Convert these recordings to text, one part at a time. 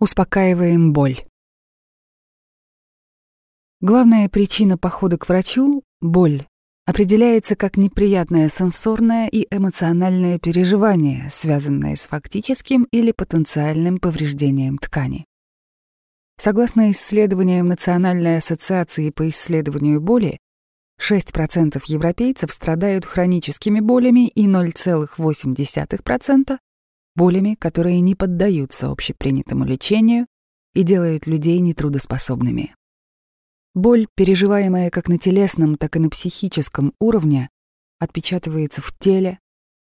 Успокаиваем боль. Главная причина похода к врачу — боль — определяется как неприятное сенсорное и эмоциональное переживание, связанное с фактическим или потенциальным повреждением ткани. Согласно исследованиям Национальной ассоциации по исследованию боли, 6% европейцев страдают хроническими болями и 0,8% болями, которые не поддаются общепринятому лечению и делают людей нетрудоспособными. Боль, переживаемая как на телесном, так и на психическом уровне, отпечатывается в теле,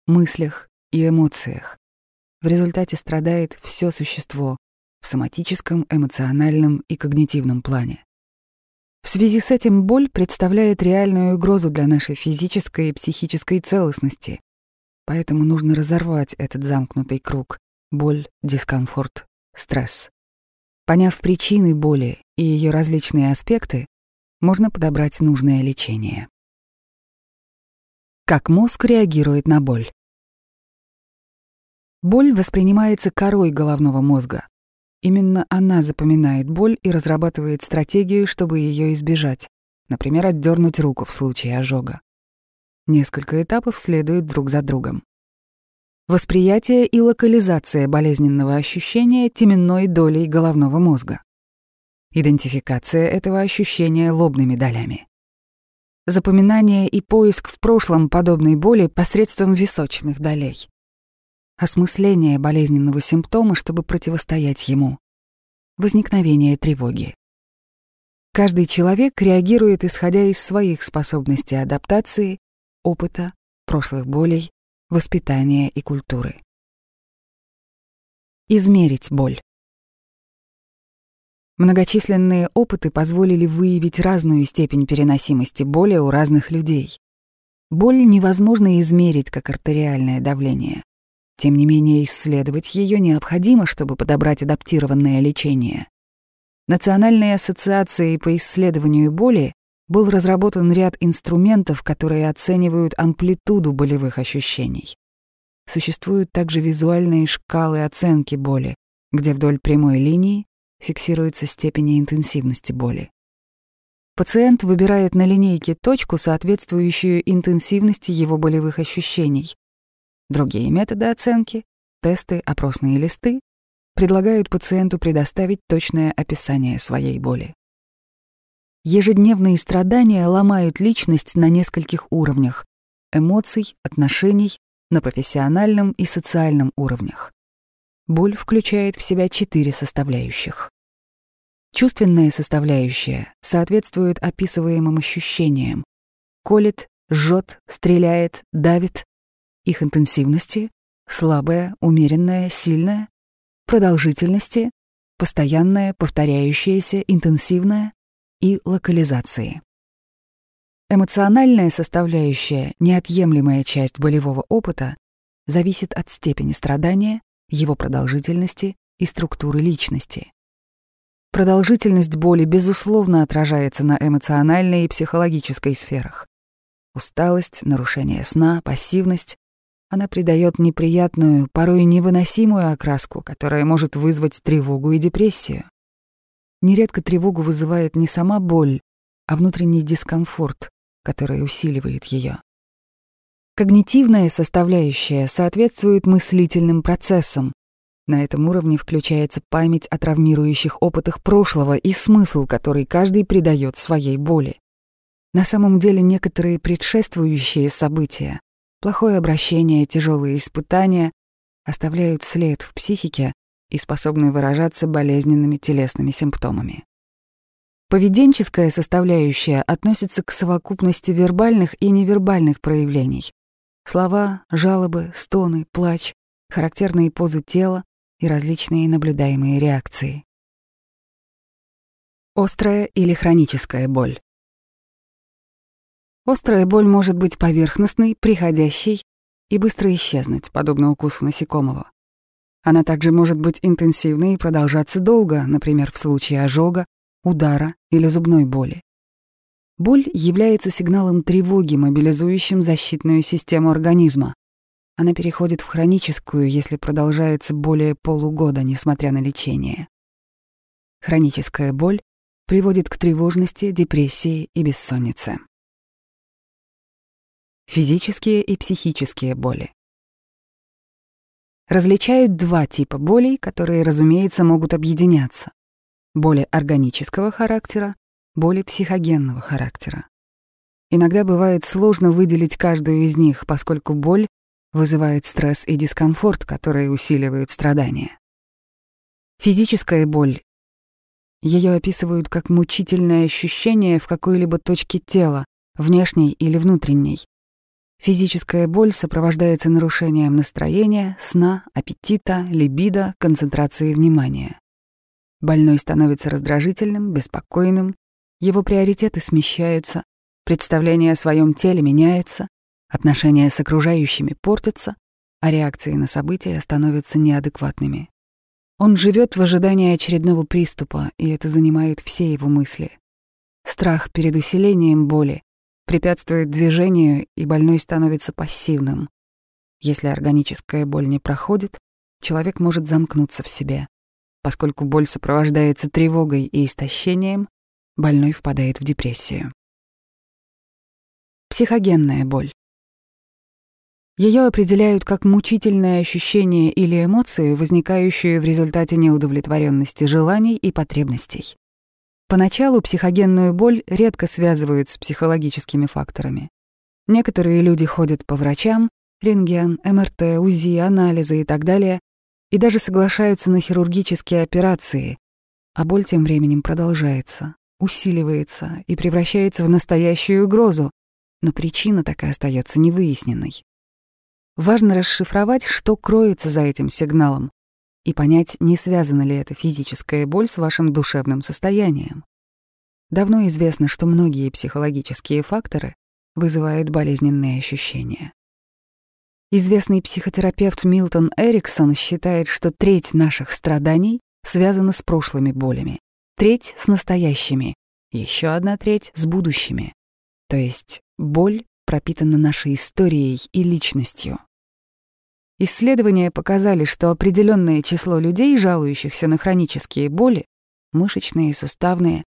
мыслях и эмоциях. В результате страдает все существо в соматическом, эмоциональном и когнитивном плане. В связи с этим боль представляет реальную угрозу для нашей физической и психической целостности, Поэтому нужно разорвать этот замкнутый круг — боль, дискомфорт, стресс. Поняв причины боли и ее различные аспекты, можно подобрать нужное лечение. Как мозг реагирует на боль? Боль воспринимается корой головного мозга. Именно она запоминает боль и разрабатывает стратегию, чтобы ее избежать, например, отдернуть руку в случае ожога. Несколько этапов следуют друг за другом. Восприятие и локализация болезненного ощущения теменной долей головного мозга. Идентификация этого ощущения лобными долями. Запоминание и поиск в прошлом подобной боли посредством височных долей. Осмысление болезненного симптома, чтобы противостоять ему. Возникновение тревоги. Каждый человек реагирует исходя из своих способностей адаптации опыта, прошлых болей, воспитания и культуры. Измерить боль. Многочисленные опыты позволили выявить разную степень переносимости боли у разных людей. Боль невозможно измерить как артериальное давление. Тем не менее, исследовать ее необходимо, чтобы подобрать адаптированное лечение. Национальной ассоциацией по исследованию боли был разработан ряд инструментов, которые оценивают амплитуду болевых ощущений. Существуют также визуальные шкалы оценки боли, где вдоль прямой линии фиксируется степень интенсивности боли. Пациент выбирает на линейке точку, соответствующую интенсивности его болевых ощущений. Другие методы оценки, тесты, опросные листы, предлагают пациенту предоставить точное описание своей боли. Ежедневные страдания ломают личность на нескольких уровнях — эмоций, отношений, на профессиональном и социальном уровнях. Боль включает в себя четыре составляющих. Чувственная составляющая соответствует описываемым ощущениям. Колет, жжет, стреляет, давит. Их интенсивности — слабая, умеренная, сильная, продолжительности — постоянная, повторяющаяся, интенсивная, и локализации. Эмоциональная составляющая, неотъемлемая часть болевого опыта, зависит от степени страдания, его продолжительности и структуры личности. Продолжительность боли, безусловно, отражается на эмоциональной и психологической сферах. Усталость, нарушение сна, пассивность — она придает неприятную, порой невыносимую окраску, которая может вызвать тревогу и депрессию. Нередко тревогу вызывает не сама боль, а внутренний дискомфорт, который усиливает ее. Когнитивная составляющая соответствует мыслительным процессам. На этом уровне включается память о травмирующих опытах прошлого и смысл, который каждый придает своей боли. На самом деле некоторые предшествующие события, плохое обращение, тяжелые испытания оставляют след в психике, и способны выражаться болезненными телесными симптомами. Поведенческая составляющая относится к совокупности вербальных и невербальных проявлений. Слова, жалобы, стоны, плач, характерные позы тела и различные наблюдаемые реакции. Острая или хроническая боль. Острая боль может быть поверхностной, приходящей и быстро исчезнуть, подобно укусу насекомого. Она также может быть интенсивной и продолжаться долго, например, в случае ожога, удара или зубной боли. Боль является сигналом тревоги, мобилизующим защитную систему организма. Она переходит в хроническую, если продолжается более полугода, несмотря на лечение. Хроническая боль приводит к тревожности, депрессии и бессоннице. Физические и психические боли. Различают два типа болей, которые, разумеется, могут объединяться. Боли органического характера, боли психогенного характера. Иногда бывает сложно выделить каждую из них, поскольку боль вызывает стресс и дискомфорт, которые усиливают страдания. Физическая боль ее описывают как мучительное ощущение в какой-либо точке тела, внешней или внутренней. Физическая боль сопровождается нарушением настроения, сна, аппетита, либидо, концентрации внимания. Больной становится раздражительным, беспокойным, его приоритеты смещаются, представление о своем теле меняется, отношения с окружающими портятся, а реакции на события становятся неадекватными. Он живет в ожидании очередного приступа, и это занимает все его мысли. Страх перед усилением боли препятствует движению, и больной становится пассивным. Если органическая боль не проходит, человек может замкнуться в себе. Поскольку боль сопровождается тревогой и истощением, больной впадает в депрессию. Психогенная боль. Ее определяют как мучительное ощущение или эмоцию, возникающую в результате неудовлетворенности желаний и потребностей. Поначалу психогенную боль редко связывают с психологическими факторами. Некоторые люди ходят по врачам, рентген, МРТ, УЗИ, анализы и так далее, и даже соглашаются на хирургические операции, а боль тем временем продолжается, усиливается и превращается в настоящую угрозу, но причина так и остается невыясненной. Важно расшифровать, что кроется за этим сигналом, и понять, не связана ли эта физическая боль с вашим душевным состоянием. Давно известно, что многие психологические факторы вызывают болезненные ощущения. Известный психотерапевт Милтон Эриксон считает, что треть наших страданий связана с прошлыми болями, треть — с настоящими, еще одна треть — с будущими. То есть боль пропитана нашей историей и личностью. Исследования показали, что определенное число людей, жалующихся на хронические боли, мышечные и суставные,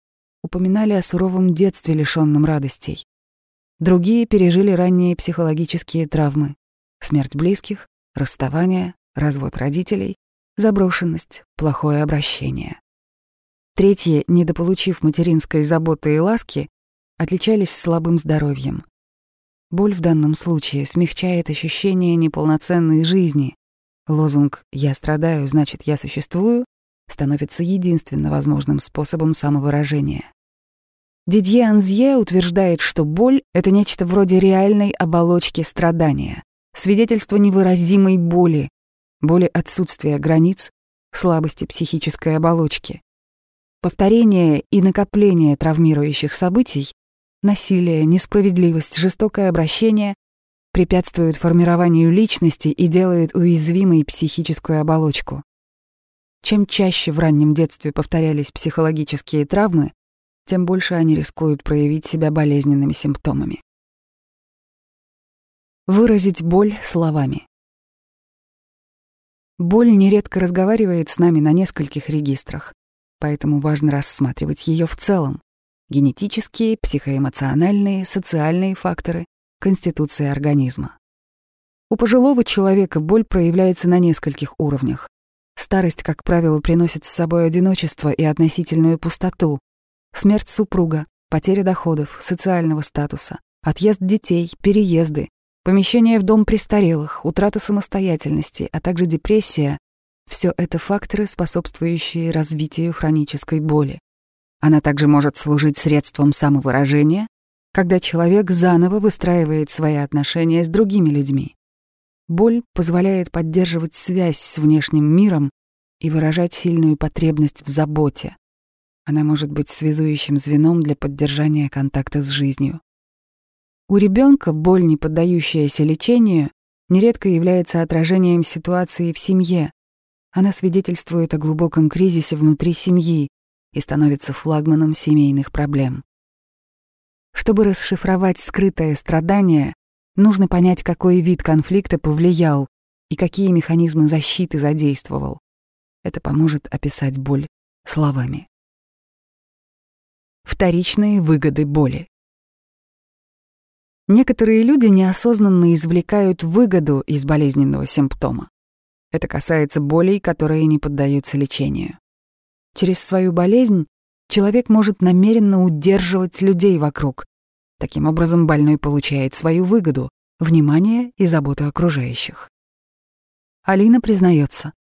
упоминали о суровом детстве, лишённом радостей. Другие пережили ранние психологические травмы, смерть близких, расставание, развод родителей, заброшенность, плохое обращение. Третьи, недополучив материнской заботы и ласки, отличались слабым здоровьем. Боль в данном случае смягчает ощущение неполноценной жизни. Лозунг «я страдаю, значит, я существую» становится единственно возможным способом самовыражения. Дидье Анзье утверждает, что боль — это нечто вроде реальной оболочки страдания, свидетельство невыразимой боли, боли отсутствия границ, слабости психической оболочки. Повторение и накопление травмирующих событий насилие, несправедливость, жестокое обращение препятствуют формированию личности и делают уязвимой психическую оболочку. Чем чаще в раннем детстве повторялись психологические травмы, тем больше они рискуют проявить себя болезненными симптомами. Выразить боль словами. Боль нередко разговаривает с нами на нескольких регистрах, поэтому важно рассматривать ее в целом генетические, психоэмоциональные, социальные факторы, конституция организма. У пожилого человека боль проявляется на нескольких уровнях. Старость, как правило, приносит с собой одиночество и относительную пустоту, смерть супруга, потеря доходов, социального статуса, отъезд детей, переезды, помещение в дом престарелых, утрата самостоятельности, а также депрессия — все это факторы, способствующие развитию хронической боли. Она также может служить средством самовыражения, когда человек заново выстраивает свои отношения с другими людьми. Боль позволяет поддерживать связь с внешним миром и выражать сильную потребность в заботе. Она может быть связующим звеном для поддержания контакта с жизнью. У ребенка боль, не поддающаяся лечению, нередко является отражением ситуации в семье. Она свидетельствует о глубоком кризисе внутри семьи, и становится флагманом семейных проблем. Чтобы расшифровать скрытое страдание, нужно понять, какой вид конфликта повлиял и какие механизмы защиты задействовал. Это поможет описать боль словами. вторичные выгоды боли. Некоторые люди неосознанно извлекают выгоду из болезненного симптома. Это касается болей, которые не поддаются лечению. Через свою болезнь человек может намеренно удерживать людей вокруг. Таким образом, больной получает свою выгоду, внимание и заботу окружающих. Алина признается.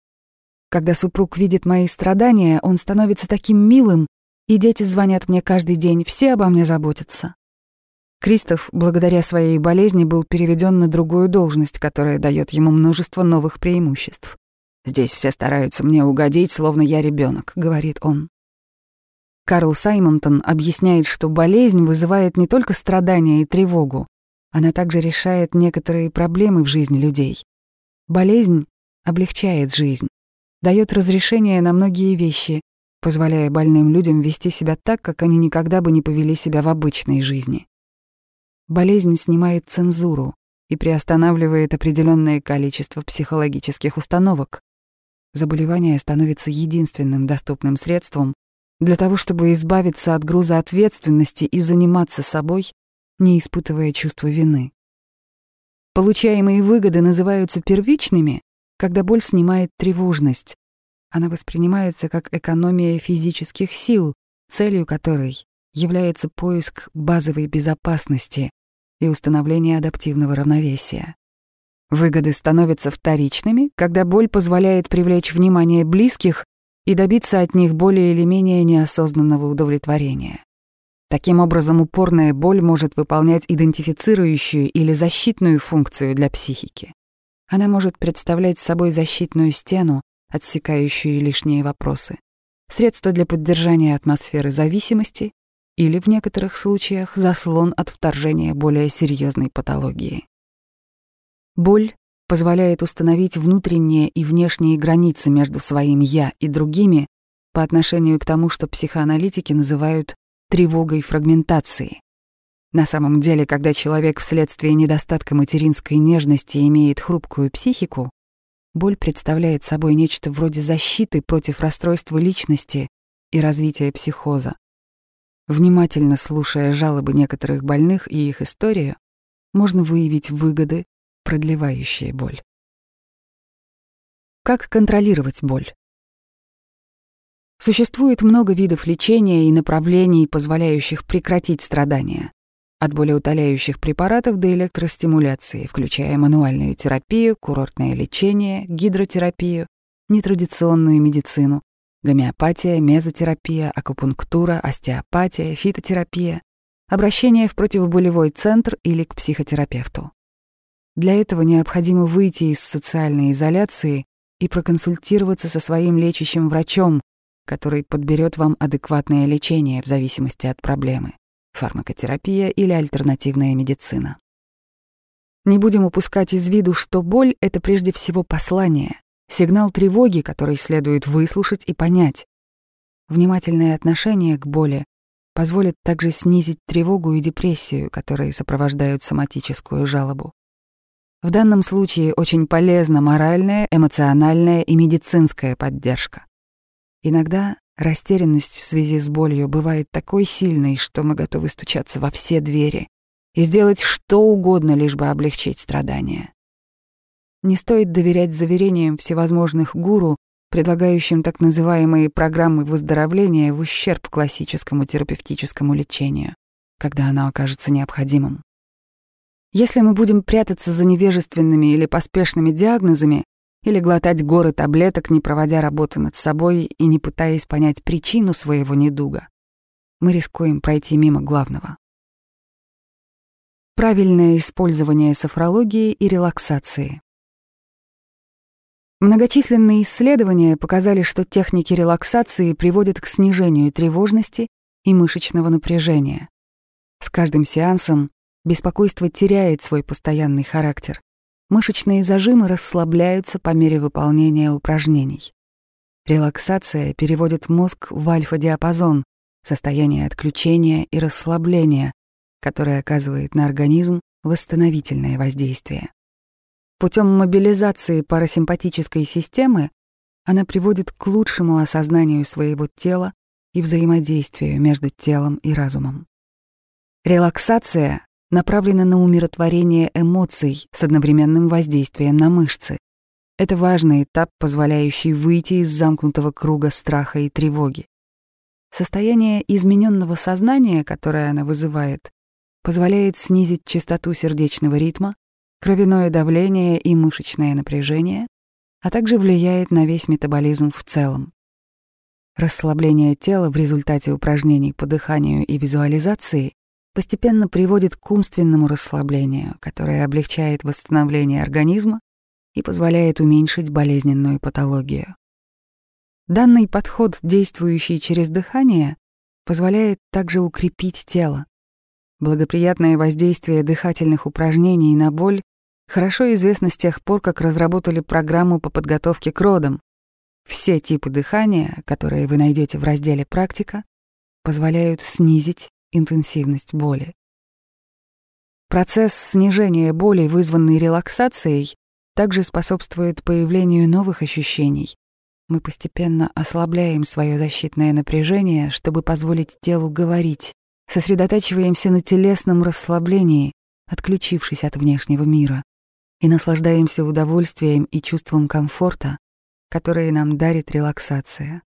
Когда супруг видит мои страдания, он становится таким милым, и дети звонят мне каждый день, все обо мне заботятся. Кристоф, благодаря своей болезни, был переведен на другую должность, которая дает ему множество новых преимуществ. «Здесь все стараются мне угодить, словно я ребенок, говорит он. Карл Саймонтон объясняет, что болезнь вызывает не только страдания и тревогу, она также решает некоторые проблемы в жизни людей. Болезнь облегчает жизнь, дает разрешение на многие вещи, позволяя больным людям вести себя так, как они никогда бы не повели себя в обычной жизни. Болезнь снимает цензуру и приостанавливает определенное количество психологических установок. Заболевание становится единственным доступным средством для того, чтобы избавиться от груза ответственности и заниматься собой, не испытывая чувства вины. Получаемые выгоды называются первичными, когда боль снимает тревожность. Она воспринимается как экономия физических сил, целью которой является поиск базовой безопасности и установление адаптивного равновесия. Выгоды становятся вторичными, когда боль позволяет привлечь внимание близких и добиться от них более или менее неосознанного удовлетворения. Таким образом, упорная боль может выполнять идентифицирующую или защитную функцию для психики. Она может представлять собой защитную стену, отсекающую лишние вопросы, средство для поддержания атмосферы зависимости или, в некоторых случаях, заслон от вторжения более серьезной патологии. Боль позволяет установить внутренние и внешние границы между своим «я» и другими по отношению к тому, что психоаналитики называют тревогой фрагментации. На самом деле, когда человек вследствие недостатка материнской нежности имеет хрупкую психику, боль представляет собой нечто вроде защиты против расстройства личности и развития психоза. Внимательно слушая жалобы некоторых больных и их историю, можно выявить выгоды, продлевающие боль. Как контролировать боль? Существует много видов лечения и направлений, позволяющих прекратить страдания. От болеутоляющих препаратов до электростимуляции, включая мануальную терапию, курортное лечение, гидротерапию, нетрадиционную медицину, гомеопатия, мезотерапия, акупунктура, остеопатия, фитотерапия, обращение в противоболевой центр или к психотерапевту. Для этого необходимо выйти из социальной изоляции и проконсультироваться со своим лечащим врачом, который подберет вам адекватное лечение в зависимости от проблемы — фармакотерапия или альтернативная медицина. Не будем упускать из виду, что боль — это прежде всего послание, сигнал тревоги, который следует выслушать и понять. Внимательное отношение к боли позволит также снизить тревогу и депрессию, которые сопровождают соматическую жалобу. В данном случае очень полезна моральная, эмоциональная и медицинская поддержка. Иногда растерянность в связи с болью бывает такой сильной, что мы готовы стучаться во все двери и сделать что угодно, лишь бы облегчить страдания. Не стоит доверять заверениям всевозможных гуру, предлагающим так называемые программы выздоровления в ущерб классическому терапевтическому лечению, когда оно окажется необходимым. Если мы будем прятаться за невежественными или поспешными диагнозами, или глотать горы таблеток, не проводя работы над собой и не пытаясь понять причину своего недуга, мы рискуем пройти мимо главного. Правильное использование софрологии и релаксации. Многочисленные исследования показали, что техники релаксации приводят к снижению тревожности и мышечного напряжения. С каждым сеансом беспокойство теряет свой постоянный характер, Мышечные зажимы расслабляются по мере выполнения упражнений. Релаксация переводит мозг в альфа-диапазон, состояние отключения и расслабления, которое оказывает на организм восстановительное воздействие. Путем мобилизации парасимпатической системы она приводит к лучшему осознанию своего тела и взаимодействию между телом и разумом. Релаксация направлена на умиротворение эмоций с одновременным воздействием на мышцы. Это важный этап, позволяющий выйти из замкнутого круга страха и тревоги. Состояние измененного сознания, которое она вызывает, позволяет снизить частоту сердечного ритма, кровяное давление и мышечное напряжение, а также влияет на весь метаболизм в целом. Расслабление тела в результате упражнений по дыханию и визуализации постепенно приводит к умственному расслаблению, которое облегчает восстановление организма и позволяет уменьшить болезненную патологию. Данный подход, действующий через дыхание, позволяет также укрепить тело. Благоприятное воздействие дыхательных упражнений на боль хорошо известно с тех пор, как разработали программу по подготовке к родам. Все типы дыхания, которые вы найдете в разделе «Практика», позволяют снизить интенсивность боли. Процесс снижения боли, вызванный релаксацией, также способствует появлению новых ощущений. Мы постепенно ослабляем свое защитное напряжение, чтобы позволить телу говорить, сосредотачиваемся на телесном расслаблении, отключившись от внешнего мира, и наслаждаемся удовольствием и чувством комфорта, которые нам дарит релаксация.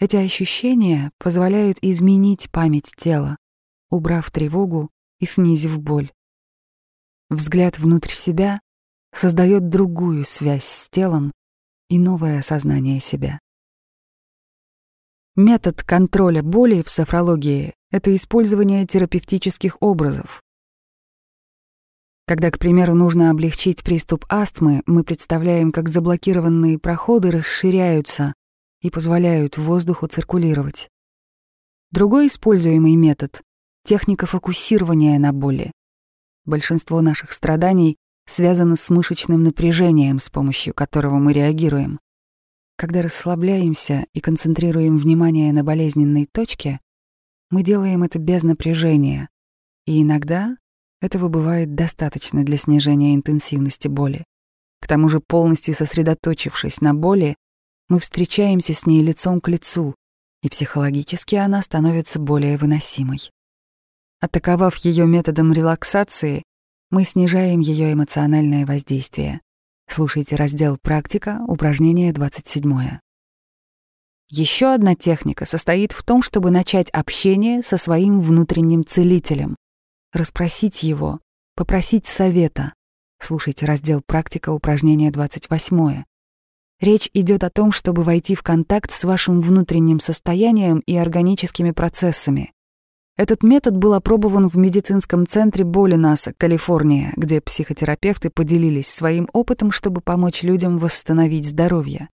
Эти ощущения позволяют изменить память тела, убрав тревогу и снизив боль. Взгляд внутрь себя создает другую связь с телом и новое осознание себя. Метод контроля боли в софрологии — это использование терапевтических образов. Когда, к примеру, нужно облегчить приступ астмы, мы представляем, как заблокированные проходы расширяются, и позволяют воздуху циркулировать. Другой используемый метод — техника фокусирования на боли. Большинство наших страданий связано с мышечным напряжением, с помощью которого мы реагируем. Когда расслабляемся и концентрируем внимание на болезненной точке, мы делаем это без напряжения, и иногда этого бывает достаточно для снижения интенсивности боли. К тому же полностью сосредоточившись на боли, мы встречаемся с ней лицом к лицу, и психологически она становится более выносимой. Атаковав ее методом релаксации, мы снижаем ее эмоциональное воздействие. Слушайте раздел «Практика», упражнение 27. Еще одна техника состоит в том, чтобы начать общение со своим внутренним целителем, расспросить его, попросить совета. Слушайте раздел «Практика», упражнение 28. Речь идет о том, чтобы войти в контакт с вашим внутренним состоянием и органическими процессами. Этот метод был опробован в медицинском центре Болинаса, Калифорния, где психотерапевты поделились своим опытом, чтобы помочь людям восстановить здоровье.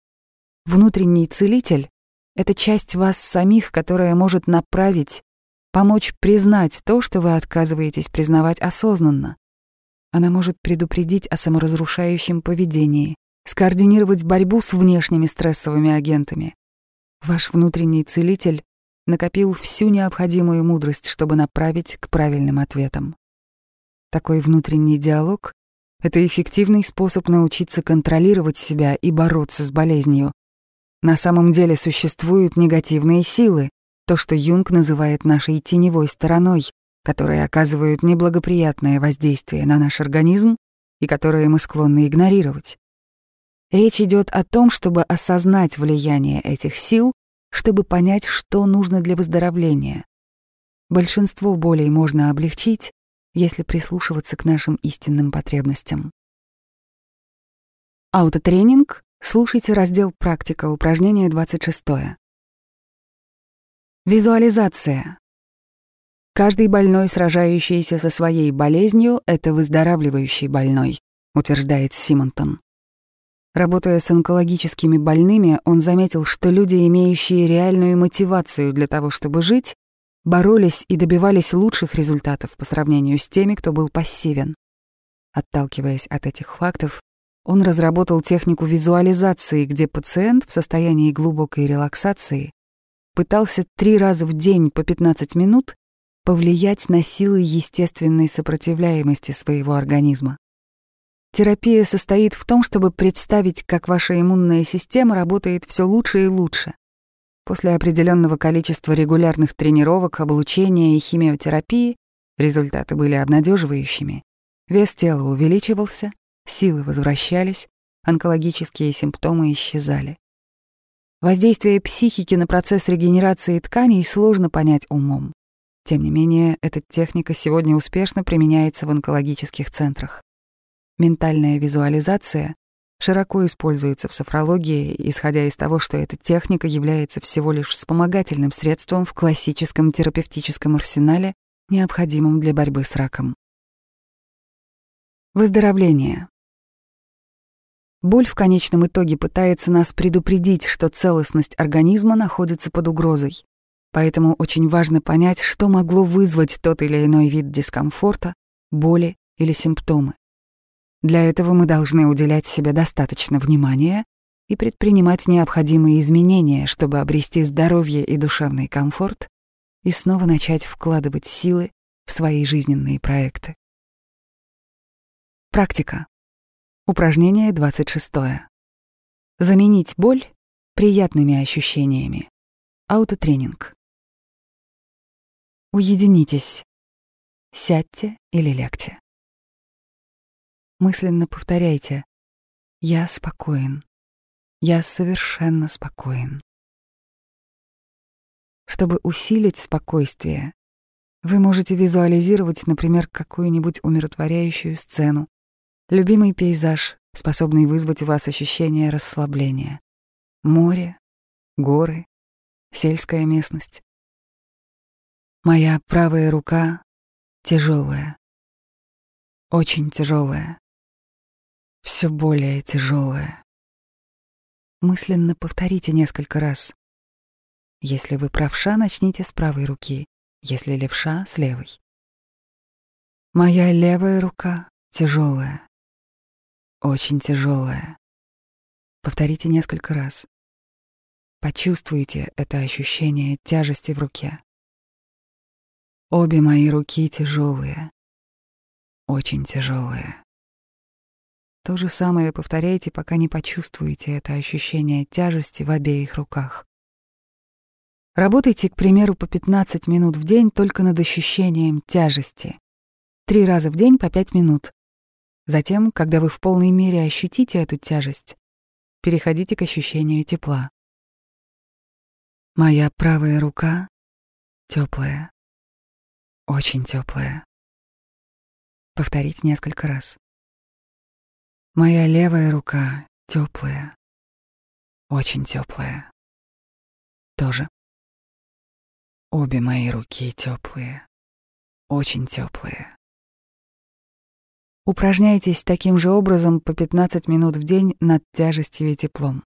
Внутренний целитель — это часть вас самих, которая может направить, помочь признать то, что вы отказываетесь признавать осознанно. Она может предупредить о саморазрушающем поведении, скоординировать борьбу с внешними стрессовыми агентами. Ваш внутренний целитель накопил всю необходимую мудрость, чтобы направить к правильным ответам. Такой внутренний диалог — это эффективный способ научиться контролировать себя и бороться с болезнью. На самом деле существуют негативные силы, то, что Юнг называет нашей теневой стороной, которые оказывают неблагоприятное воздействие на наш организм и которые мы склонны игнорировать. Речь идет о том, чтобы осознать влияние этих сил, чтобы понять, что нужно для выздоровления. Большинство болей можно облегчить, если прислушиваться к нашим истинным потребностям. Аутотренинг. Слушайте раздел «Практика», упражнение 26. Визуализация. Каждый больной, сражающийся со своей болезнью, — это выздоравливающий больной, утверждает Симонтон. Работая с онкологическими больными, он заметил, что люди, имеющие реальную мотивацию для того, чтобы жить, боролись и добивались лучших результатов по сравнению с теми, кто был пассивен. Отталкиваясь от этих фактов, он разработал технику визуализации, где пациент в состоянии глубокой релаксации пытался три раза в день по 15 минут повлиять на силы естественной сопротивляемости своего организма. Терапия состоит в том, чтобы представить, как ваша иммунная система работает все лучше и лучше. После определенного количества регулярных тренировок, облучения и химиотерапии результаты были обнадеживающими. Вес тела увеличивался, силы возвращались, онкологические симптомы исчезали. Воздействие психики на процесс регенерации тканей сложно понять умом. Тем не менее, эта техника сегодня успешно применяется в онкологических центрах. Ментальная визуализация широко используется в софрологии, исходя из того, что эта техника является всего лишь вспомогательным средством в классическом терапевтическом арсенале, необходимом для борьбы с раком. Выздоровление. Боль в конечном итоге пытается нас предупредить, что целостность организма находится под угрозой. Поэтому очень важно понять, что могло вызвать тот или иной вид дискомфорта, боли или симптомы. Для этого мы должны уделять себе достаточно внимания и предпринимать необходимые изменения, чтобы обрести здоровье и душевный комфорт и снова начать вкладывать силы в свои жизненные проекты. Практика. Упражнение 26. Заменить боль приятными ощущениями. Аутотренинг. Уединитесь. Сядьте или лягте. Мысленно повторяйте «Я спокоен. Я совершенно спокоен». Чтобы усилить спокойствие, вы можете визуализировать, например, какую-нибудь умиротворяющую сцену, Любимый пейзаж, способный вызвать у вас ощущение расслабления. Море, горы, сельская местность. Моя правая рука тяжелая, очень тяжелая, все более тяжелая. Мысленно повторите несколько раз. Если вы правша, начните с правой руки, если левша — с левой. Моя левая рука тяжелая, очень тяжелая. Повторите несколько раз. Почувствуйте это ощущение тяжести в руке. Обе мои руки тяжелые, очень тяжелые. То же самое повторяйте, пока не почувствуете это ощущение тяжести в обеих руках. Работайте, к примеру, по 15 минут в день только над ощущением тяжести. Три раза в день по 5 минут. Затем, когда вы в полной мере ощутите эту тяжесть, переходите к ощущению тепла. Моя правая рука теплая, очень теплая. Повторить несколько раз. Моя левая рука теплая, очень теплая. Тоже. Обе мои руки теплые, очень теплые. Упражняйтесь таким же образом по 15 минут в день над тяжестью и теплом.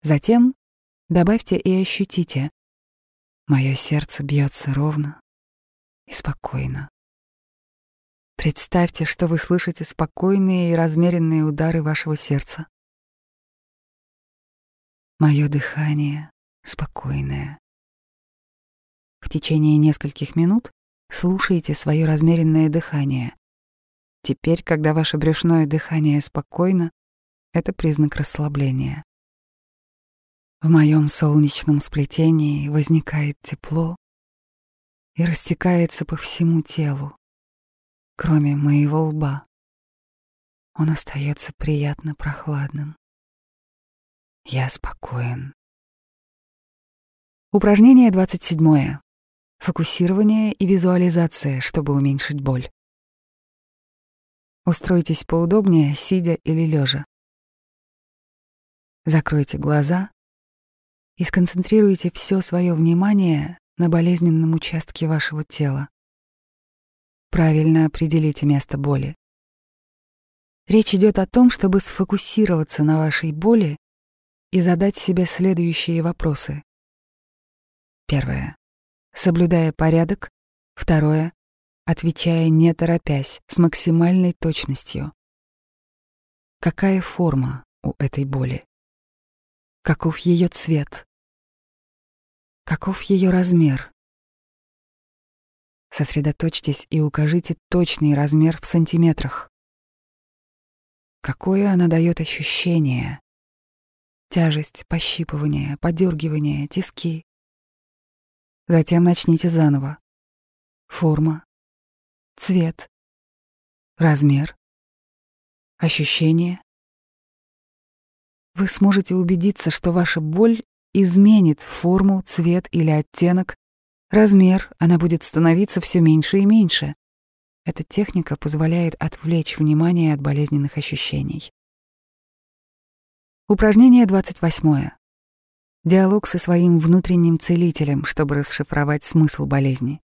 Затем добавьте и ощутите. Мое сердце бьется ровно и спокойно. Представьте, что вы слышите спокойные и размеренные удары вашего сердца. Мое дыхание спокойное. В течение нескольких минут слушайте свое размеренное дыхание, Теперь, когда ваше брюшное дыхание спокойно, это признак расслабления. В моем солнечном сплетении возникает тепло и растекается по всему телу, кроме моего лба. Он остается приятно прохладным. Я спокоен. Упражнение 27. Фокусирование и визуализация, чтобы уменьшить боль. Устройтесь поудобнее, сидя или лежа. Закройте глаза и сконцентрируйте все свое внимание на болезненном участке вашего тела. Правильно определите место боли. Речь идет о том, чтобы сфокусироваться на вашей боли и задать себе следующие вопросы. Первое. Соблюдая порядок. Второе отвечая не торопясь, с максимальной точностью. Какая форма у этой боли? Каков ее цвет? Каков ее размер? Сосредоточьтесь и укажите точный размер в сантиметрах. Какое она дает ощущение? тяжесть, пощипывание, подергивание, тиски. Затем начните заново. Форма, цвет, размер, ощущение. Вы сможете убедиться, что ваша боль изменит форму, цвет или оттенок, размер, она будет становиться все меньше и меньше. Эта техника позволяет отвлечь внимание от болезненных ощущений. Упражнение 28. Диалог со своим внутренним целителем, чтобы расшифровать смысл болезни.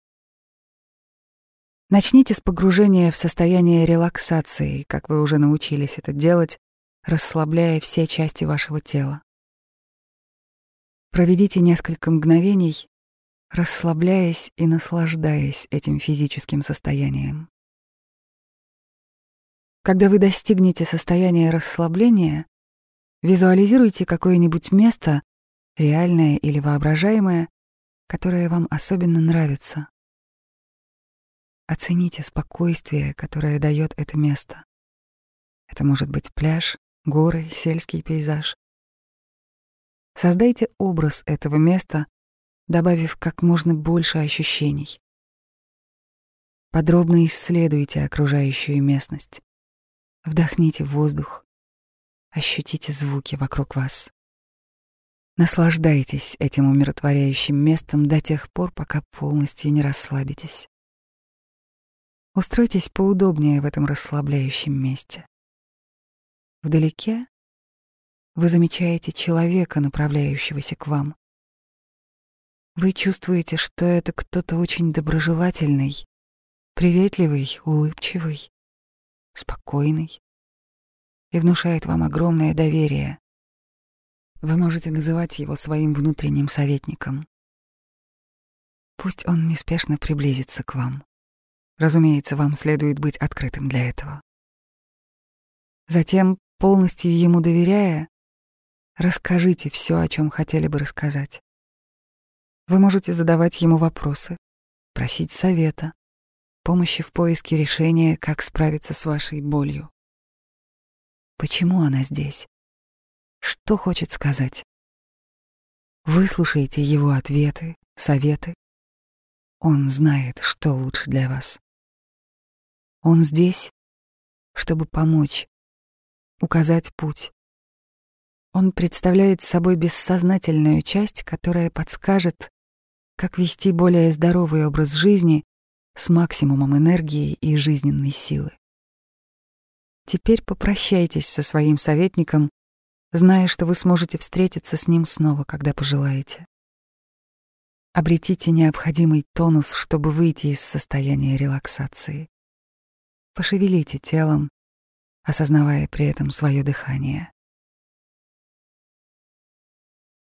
Начните с погружения в состояние релаксации, как вы уже научились это делать, расслабляя все части вашего тела. Проведите несколько мгновений, расслабляясь и наслаждаясь этим физическим состоянием. Когда вы достигнете состояния расслабления, визуализируйте какое-нибудь место, реальное или воображаемое, которое вам особенно нравится. Оцените спокойствие, которое дает это место. Это может быть пляж, горы, сельский пейзаж. Создайте образ этого места, добавив как можно больше ощущений. Подробно исследуйте окружающую местность. Вдохните воздух, ощутите звуки вокруг вас. Наслаждайтесь этим умиротворяющим местом до тех пор, пока полностью не расслабитесь. Устройтесь поудобнее в этом расслабляющем месте. Вдалеке вы замечаете человека, направляющегося к вам. Вы чувствуете, что это кто-то очень доброжелательный, приветливый, улыбчивый, спокойный и внушает вам огромное доверие. Вы можете называть его своим внутренним советником. Пусть он неспешно приблизится к вам. Разумеется, вам следует быть открытым для этого. Затем, полностью ему доверяя, расскажите все, о чем хотели бы рассказать. Вы можете задавать ему вопросы, просить совета, помощи в поиске решения, как справиться с вашей болью. Почему она здесь? Что хочет сказать? Выслушайте его ответы, советы. Он знает, что лучше для вас. Он здесь, чтобы помочь, указать путь. Он представляет собой бессознательную часть, которая подскажет, как вести более здоровый образ жизни с максимумом энергии и жизненной силы. Теперь попрощайтесь со своим советником, зная, что вы сможете встретиться с ним снова, когда пожелаете. Обретите необходимый тонус, чтобы выйти из состояния релаксации. Пошевелите телом, осознавая при этом свое дыхание.